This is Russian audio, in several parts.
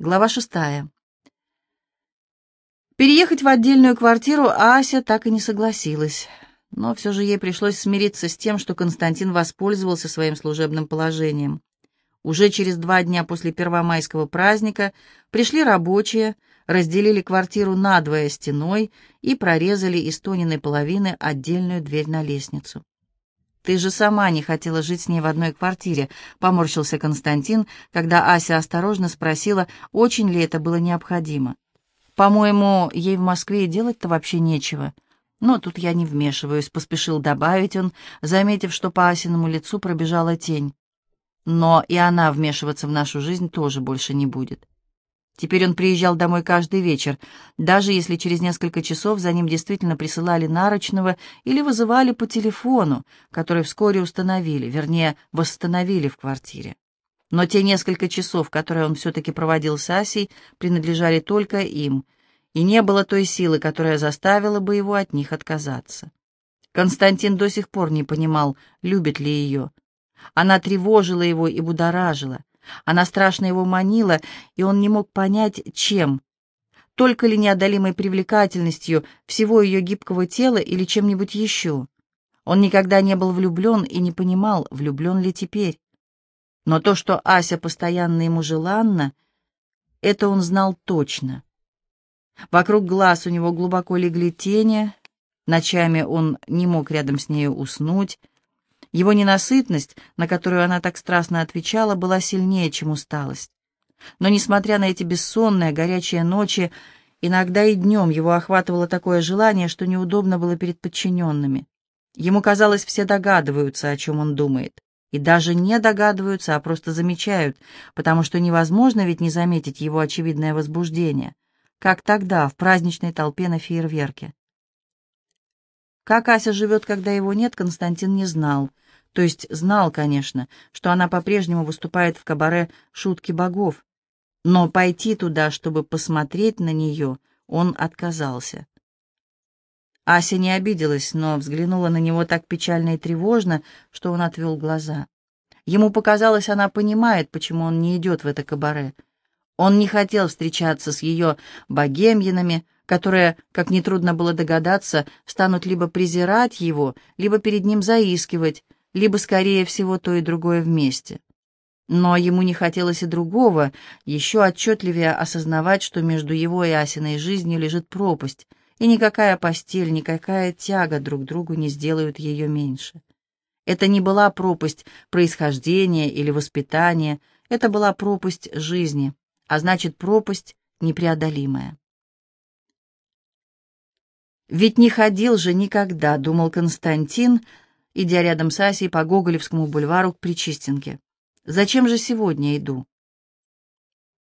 Глава шестая. Переехать в отдельную квартиру Ася так и не согласилась, но все же ей пришлось смириться с тем, что Константин воспользовался своим служебным положением. Уже через два дня после первомайского праздника пришли рабочие, разделили квартиру надвое стеной и прорезали из Тониной половины отдельную дверь на лестницу. «Ты же сама не хотела жить с ней в одной квартире», — поморщился Константин, когда Ася осторожно спросила, очень ли это было необходимо. «По-моему, ей в Москве делать-то вообще нечего». «Но тут я не вмешиваюсь», — поспешил добавить он, заметив, что по Асиному лицу пробежала тень. «Но и она вмешиваться в нашу жизнь тоже больше не будет». Теперь он приезжал домой каждый вечер, даже если через несколько часов за ним действительно присылали нарочного или вызывали по телефону, который вскоре установили, вернее, восстановили в квартире. Но те несколько часов, которые он все-таки проводил с Асей, принадлежали только им, и не было той силы, которая заставила бы его от них отказаться. Константин до сих пор не понимал, любит ли ее. Она тревожила его и будоражила. Она страшно его манила, и он не мог понять, чем. Только ли неодолимой привлекательностью всего ее гибкого тела или чем-нибудь еще. Он никогда не был влюблен и не понимал, влюблен ли теперь. Но то, что Ася постоянно ему желанна, это он знал точно. Вокруг глаз у него глубоко легли тени, ночами он не мог рядом с нею уснуть, его ненасытность, на которую она так страстно отвечала, была сильнее, чем усталость. Но, несмотря на эти бессонные, горячие ночи, иногда и днем его охватывало такое желание, что неудобно было перед подчиненными. Ему казалось, все догадываются, о чем он думает. И даже не догадываются, а просто замечают, потому что невозможно ведь не заметить его очевидное возбуждение, как тогда, в праздничной толпе на фейерверке. Как Ася живет, когда его нет, Константин не знал. То есть знал, конечно, что она по-прежнему выступает в кабаре «Шутки богов». Но пойти туда, чтобы посмотреть на нее, он отказался. Ася не обиделась, но взглянула на него так печально и тревожно, что он отвел глаза. Ему показалось, она понимает, почему он не идет в это кабаре. Он не хотел встречаться с ее богемьянами, которые, как нетрудно было догадаться, станут либо презирать его, либо перед ним заискивать, либо, скорее всего, то и другое вместе. Но ему не хотелось и другого, еще отчетливее осознавать, что между его и Асиной жизнью лежит пропасть, и никакая постель, никакая тяга друг другу не сделают ее меньше. Это не была пропасть происхождения или воспитания, это была пропасть жизни, а значит, пропасть непреодолимая. «Ведь не ходил же никогда», — думал Константин, идя рядом с Асей по Гоголевскому бульвару к Причистенке. «Зачем же сегодня иду?»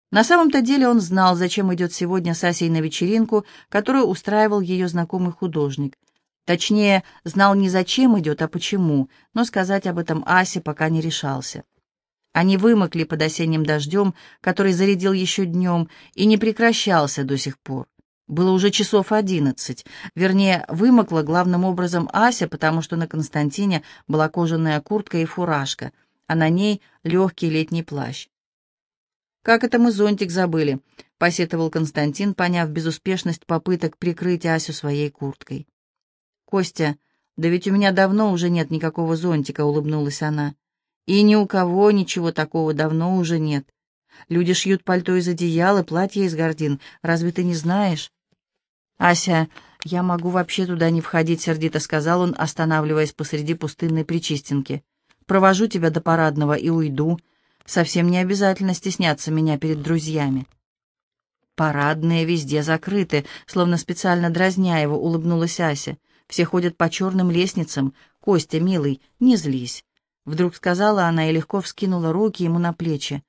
На самом-то деле он знал, зачем идет сегодня с Асей на вечеринку, которую устраивал ее знакомый художник. Точнее, знал не зачем идет, а почему, но сказать об этом Асе пока не решался. Они вымокли под осенним дождем, который зарядил еще днем и не прекращался до сих пор. Было уже часов одиннадцать. Вернее, вымокла главным образом Ася, потому что на Константине была кожаная куртка и фуражка, а на ней легкий летний плащ. «Как это мы зонтик забыли?» — посетовал Константин, поняв безуспешность попыток прикрыть Асю своей курткой. «Костя, да ведь у меня давно уже нет никакого зонтика», — улыбнулась она. «И ни у кого ничего такого давно уже нет. Люди шьют пальто из одеяла, платья из гордин. Разве ты не знаешь?» «Ася, я могу вообще туда не входить», — сердито сказал он, останавливаясь посреди пустынной причистенки. «Провожу тебя до парадного и уйду. Совсем не обязательно стесняться меня перед друзьями». «Парадные везде закрыты», словно специально дразня его, улыбнулась Ася. «Все ходят по черным лестницам. Костя, милый, не злись». Вдруг сказала она и легко вскинула руки ему на плечи.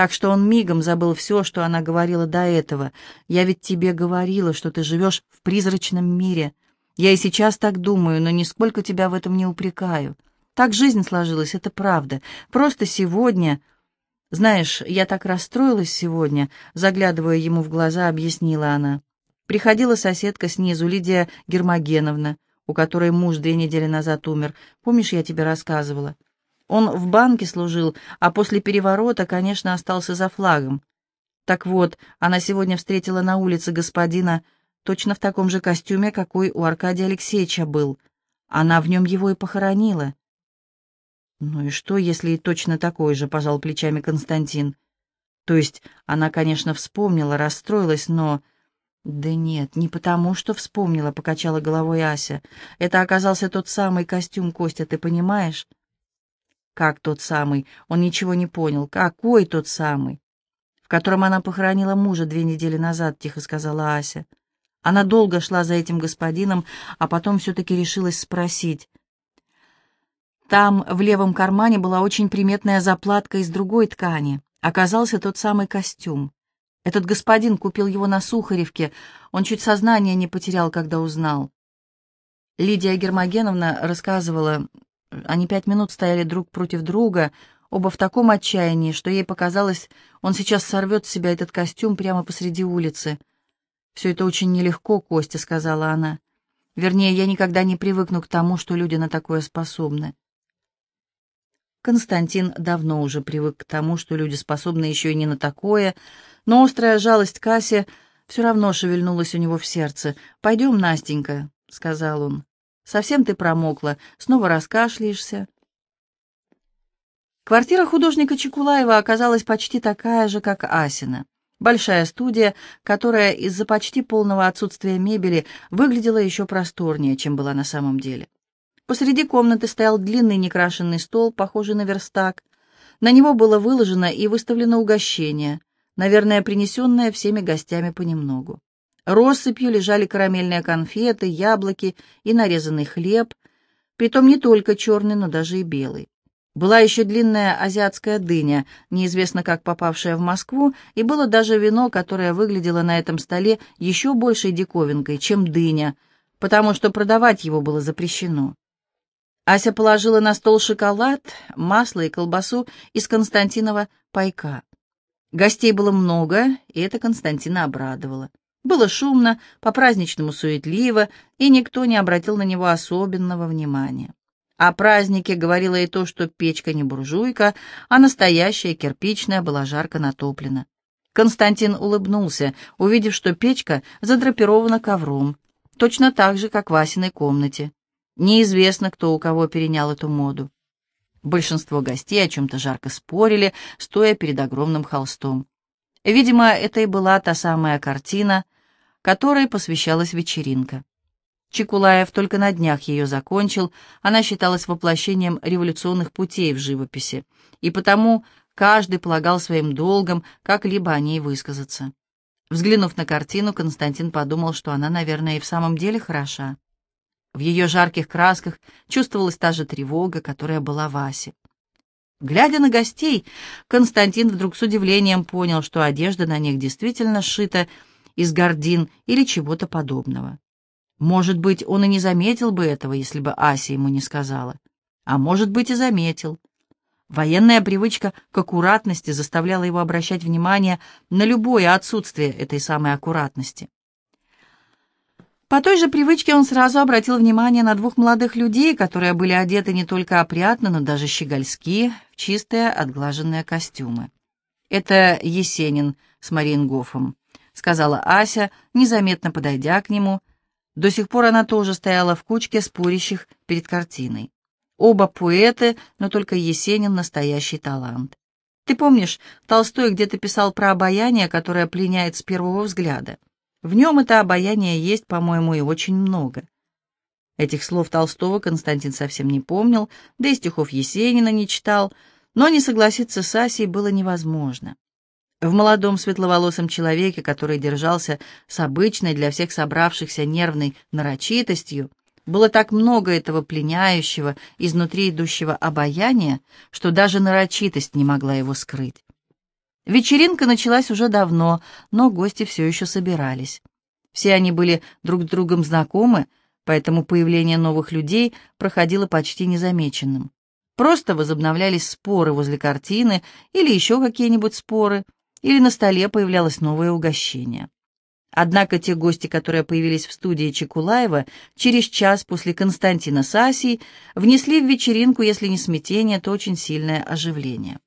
Так что он мигом забыл все, что она говорила до этого. «Я ведь тебе говорила, что ты живешь в призрачном мире. Я и сейчас так думаю, но нисколько тебя в этом не упрекаю. Так жизнь сложилась, это правда. Просто сегодня...» «Знаешь, я так расстроилась сегодня», — заглядывая ему в глаза, объяснила она. Приходила соседка снизу, Лидия Гермогеновна, у которой муж две недели назад умер. Помнишь, я тебе рассказывала? Он в банке служил, а после переворота, конечно, остался за флагом. Так вот, она сегодня встретила на улице господина точно в таком же костюме, какой у Аркадия Алексеевича был. Она в нем его и похоронила. «Ну и что, если и точно такой же?» — пожал плечами Константин. То есть она, конечно, вспомнила, расстроилась, но... «Да нет, не потому, что вспомнила», — покачала головой Ася. «Это оказался тот самый костюм, Костя, ты понимаешь?» «Как тот самый?» Он ничего не понял. «Какой тот самый?» «В котором она похоронила мужа две недели назад», — тихо сказала Ася. Она долго шла за этим господином, а потом все-таки решилась спросить. Там в левом кармане была очень приметная заплатка из другой ткани. Оказался тот самый костюм. Этот господин купил его на Сухаревке. Он чуть сознание не потерял, когда узнал. Лидия Гермогеновна рассказывала, они пять минут стояли друг против друга, оба в таком отчаянии, что ей показалось, он сейчас сорвет с себя этот костюм прямо посреди улицы. «Все это очень нелегко, Костя», — сказала она. «Вернее, я никогда не привыкну к тому, что люди на такое способны». Константин давно уже привык к тому, что люди способны еще и не на такое, но острая жалость Кассе все равно шевельнулась у него в сердце. «Пойдем, Настенька», — сказал он. «Совсем ты промокла, снова раскашляешься». Квартира художника Чекулаева оказалась почти такая же, как Асина. Большая студия, которая из-за почти полного отсутствия мебели выглядела еще просторнее, чем была на самом деле. Посреди комнаты стоял длинный некрашенный стол, похожий на верстак. На него было выложено и выставлено угощение, наверное, принесенное всеми гостями понемногу. Россыпью лежали карамельные конфеты, яблоки и нарезанный хлеб, притом не только черный, но даже и белый. Была еще длинная азиатская дыня, неизвестно как попавшая в Москву, и было даже вино, которое выглядело на этом столе еще большей диковинкой, чем дыня, потому что продавать его было запрещено. Ася положила на стол шоколад, масло и колбасу из Константинова пайка. Гостей было много, и это Константина обрадовало. Было шумно, по-праздничному суетливо, и никто не обратил на него особенного внимания. О празднике говорило и то, что печка не буржуйка, а настоящая кирпичная была жарко натоплена. Константин улыбнулся, увидев, что печка задрапирована ковром, точно так же, как в Васиной комнате. Неизвестно, кто у кого перенял эту моду. Большинство гостей о чем-то жарко спорили, стоя перед огромным холстом. Видимо, это и была та самая картина, которой посвящалась вечеринка. Чекулаев только на днях ее закончил, она считалась воплощением революционных путей в живописи, и потому каждый полагал своим долгом как-либо о ней высказаться. Взглянув на картину, Константин подумал, что она, наверное, и в самом деле хороша. В ее жарких красках чувствовалась та же тревога, которая была в Асе. Глядя на гостей, Константин вдруг с удивлением понял, что одежда на них действительно сшита из гордин или чего-то подобного. Может быть, он и не заметил бы этого, если бы Ася ему не сказала. А может быть, и заметил. Военная привычка к аккуратности заставляла его обращать внимание на любое отсутствие этой самой аккуратности. По той же привычке он сразу обратил внимание на двух молодых людей, которые были одеты не только опрятно, но даже щегольски, в чистые отглаженные костюмы. «Это Есенин с Мариенгофом», — сказала Ася, незаметно подойдя к нему до сих пор она тоже стояла в кучке спорящих перед картиной. Оба поэты, но только Есенин — настоящий талант. Ты помнишь, Толстой где-то писал про обаяние, которое пленяет с первого взгляда. В нем это обаяние есть, по-моему, и очень много. Этих слов Толстого Константин совсем не помнил, да и стихов Есенина не читал, но не согласиться с Асей было невозможно. В молодом светловолосом человеке, который держался с обычной для всех собравшихся нервной нарочитостью, было так много этого пленяющего, изнутри идущего обаяния, что даже нарочитость не могла его скрыть. Вечеринка началась уже давно, но гости все еще собирались. Все они были друг с другом знакомы, поэтому появление новых людей проходило почти незамеченным. Просто возобновлялись споры возле картины или еще какие-нибудь споры — или на столе появлялось новое угощение. Однако те гости, которые появились в студии Чекулаева через час после Константина Сасии, внесли в вечеринку, если не смятение, то очень сильное оживление.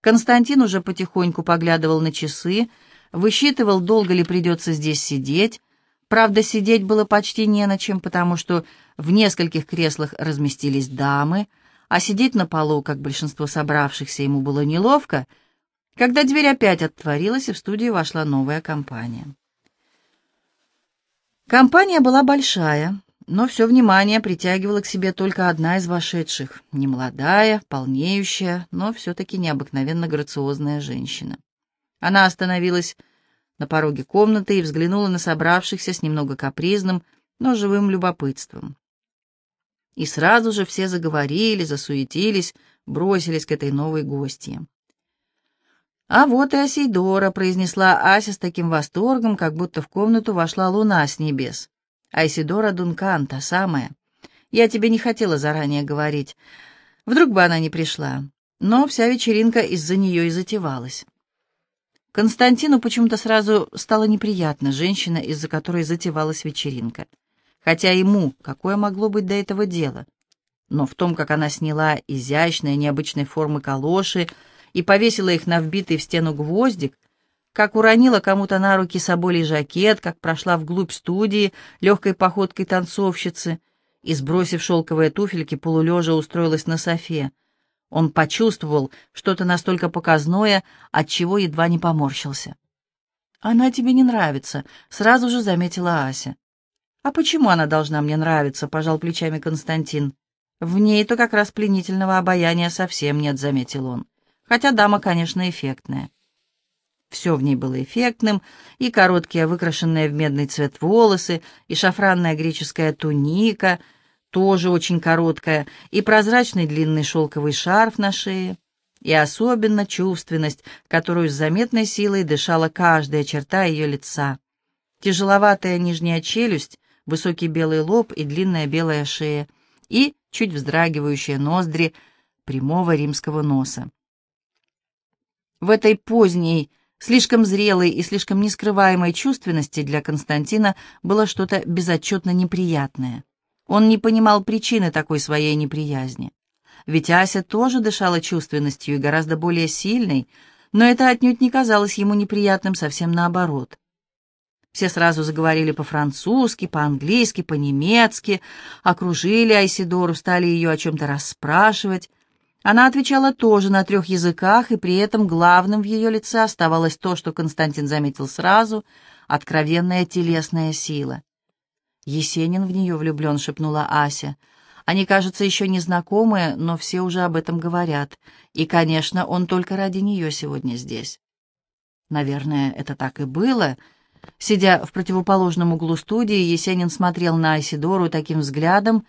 Константин уже потихоньку поглядывал на часы, высчитывал, долго ли придется здесь сидеть. Правда, сидеть было почти не на чем, потому что в нескольких креслах разместились дамы, а сидеть на полу, как большинство собравшихся, ему было неловко, когда дверь опять отворилась, и в студию вошла новая компания. Компания была большая, но все внимание притягивала к себе только одна из вошедших, немолодая, полнеющая, но все-таки необыкновенно грациозная женщина. Она остановилась на пороге комнаты и взглянула на собравшихся с немного капризным, но живым любопытством. И сразу же все заговорили, засуетились, бросились к этой новой гостье. «А вот и Асейдора», — произнесла Ася с таким восторгом, как будто в комнату вошла луна с небес. «Айсидора Дункан, та самая. Я тебе не хотела заранее говорить. Вдруг бы она не пришла. Но вся вечеринка из-за нее и затевалась». Константину почему-то сразу стало неприятно женщина, из-за которой затевалась вечеринка. Хотя ему какое могло быть до этого дело? Но в том, как она сняла изящные необычной формы калоши и повесила их на вбитый в стену гвоздик, как уронила кому-то на руки соболий жакет, как прошла вглубь студии легкой походкой танцовщицы и, сбросив шелковые туфельки, полулежа устроилась на софе. Он почувствовал что-то настолько показное, от чего едва не поморщился. «Она тебе не нравится», — сразу же заметила Ася. «А почему она должна мне нравиться?» — пожал плечами Константин. «В ней-то как раз пленительного обаяния совсем нет», — заметил он. «Хотя дама, конечно, эффектная». Все в ней было эффектным, и короткие выкрашенные в медный цвет волосы, и шафранная греческая туника, тоже очень короткая, и прозрачный длинный шелковый шарф на шее, и особенно чувственность, которую с заметной силой дышала каждая черта ее лица. Тяжеловатая нижняя челюсть, высокий белый лоб и длинная белая шея, и чуть вздрагивающие ноздри прямого римского носа. В этой поздней, слишком зрелой и слишком нескрываемой чувственности для Константина было что-то безотчетно неприятное. Он не понимал причины такой своей неприязни. Ведь Ася тоже дышала чувственностью и гораздо более сильной, но это отнюдь не казалось ему неприятным, совсем наоборот. Все сразу заговорили по-французски, по-английски, по-немецки, окружили Айсидору, стали ее о чем-то расспрашивать. Она отвечала тоже на трех языках, и при этом главным в ее лице оставалось то, что Константин заметил сразу — откровенная телесная сила. «Есенин в нее влюблен», — шепнула Ася. «Они, кажется, еще не знакомые, но все уже об этом говорят. И, конечно, он только ради нее сегодня здесь». Наверное, это так и было, — Сидя в противоположном углу студии, Есенин смотрел на Айсидору таким взглядом,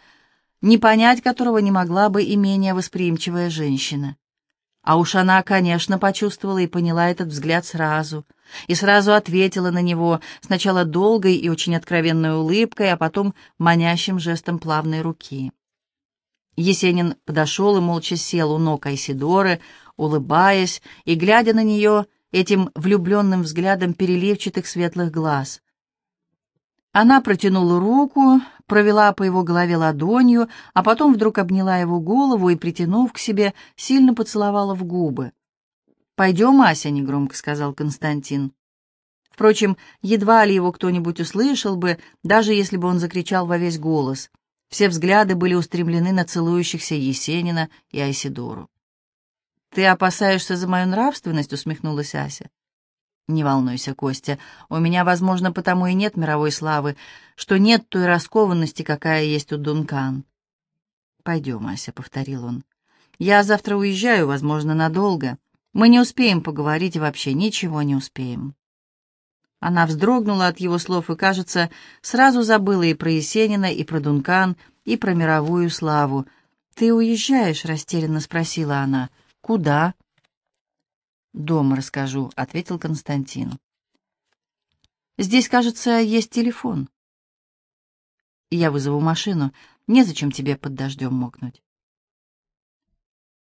не понять которого не могла бы и менее восприимчивая женщина. А уж она, конечно, почувствовала и поняла этот взгляд сразу, и сразу ответила на него, сначала долгой и очень откровенной улыбкой, а потом манящим жестом плавной руки. Есенин подошел и молча сел у ног Айсидоры, улыбаясь и глядя на нее, этим влюбленным взглядом переливчатых светлых глаз. Она протянула руку, провела по его голове ладонью, а потом вдруг обняла его голову и, притянув к себе, сильно поцеловала в губы. «Пойдем, Ася», — негромко сказал Константин. Впрочем, едва ли его кто-нибудь услышал бы, даже если бы он закричал во весь голос. Все взгляды были устремлены на целующихся Есенина и Айсидору. «Ты опасаешься за мою нравственность?» — усмехнулась Ася. «Не волнуйся, Костя, у меня, возможно, потому и нет мировой славы, что нет той раскованности, какая есть у Дункан». «Пойдем, Ася», — повторил он. «Я завтра уезжаю, возможно, надолго. Мы не успеем поговорить и вообще ничего не успеем». Она вздрогнула от его слов и, кажется, сразу забыла и про Есенина, и про Дункан, и про мировую славу. «Ты уезжаешь?» — растерянно спросила она. «Куда?» «Дома расскажу», — ответил Константин. «Здесь, кажется, есть телефон». «Я вызову машину. Незачем тебе под дождем мокнуть».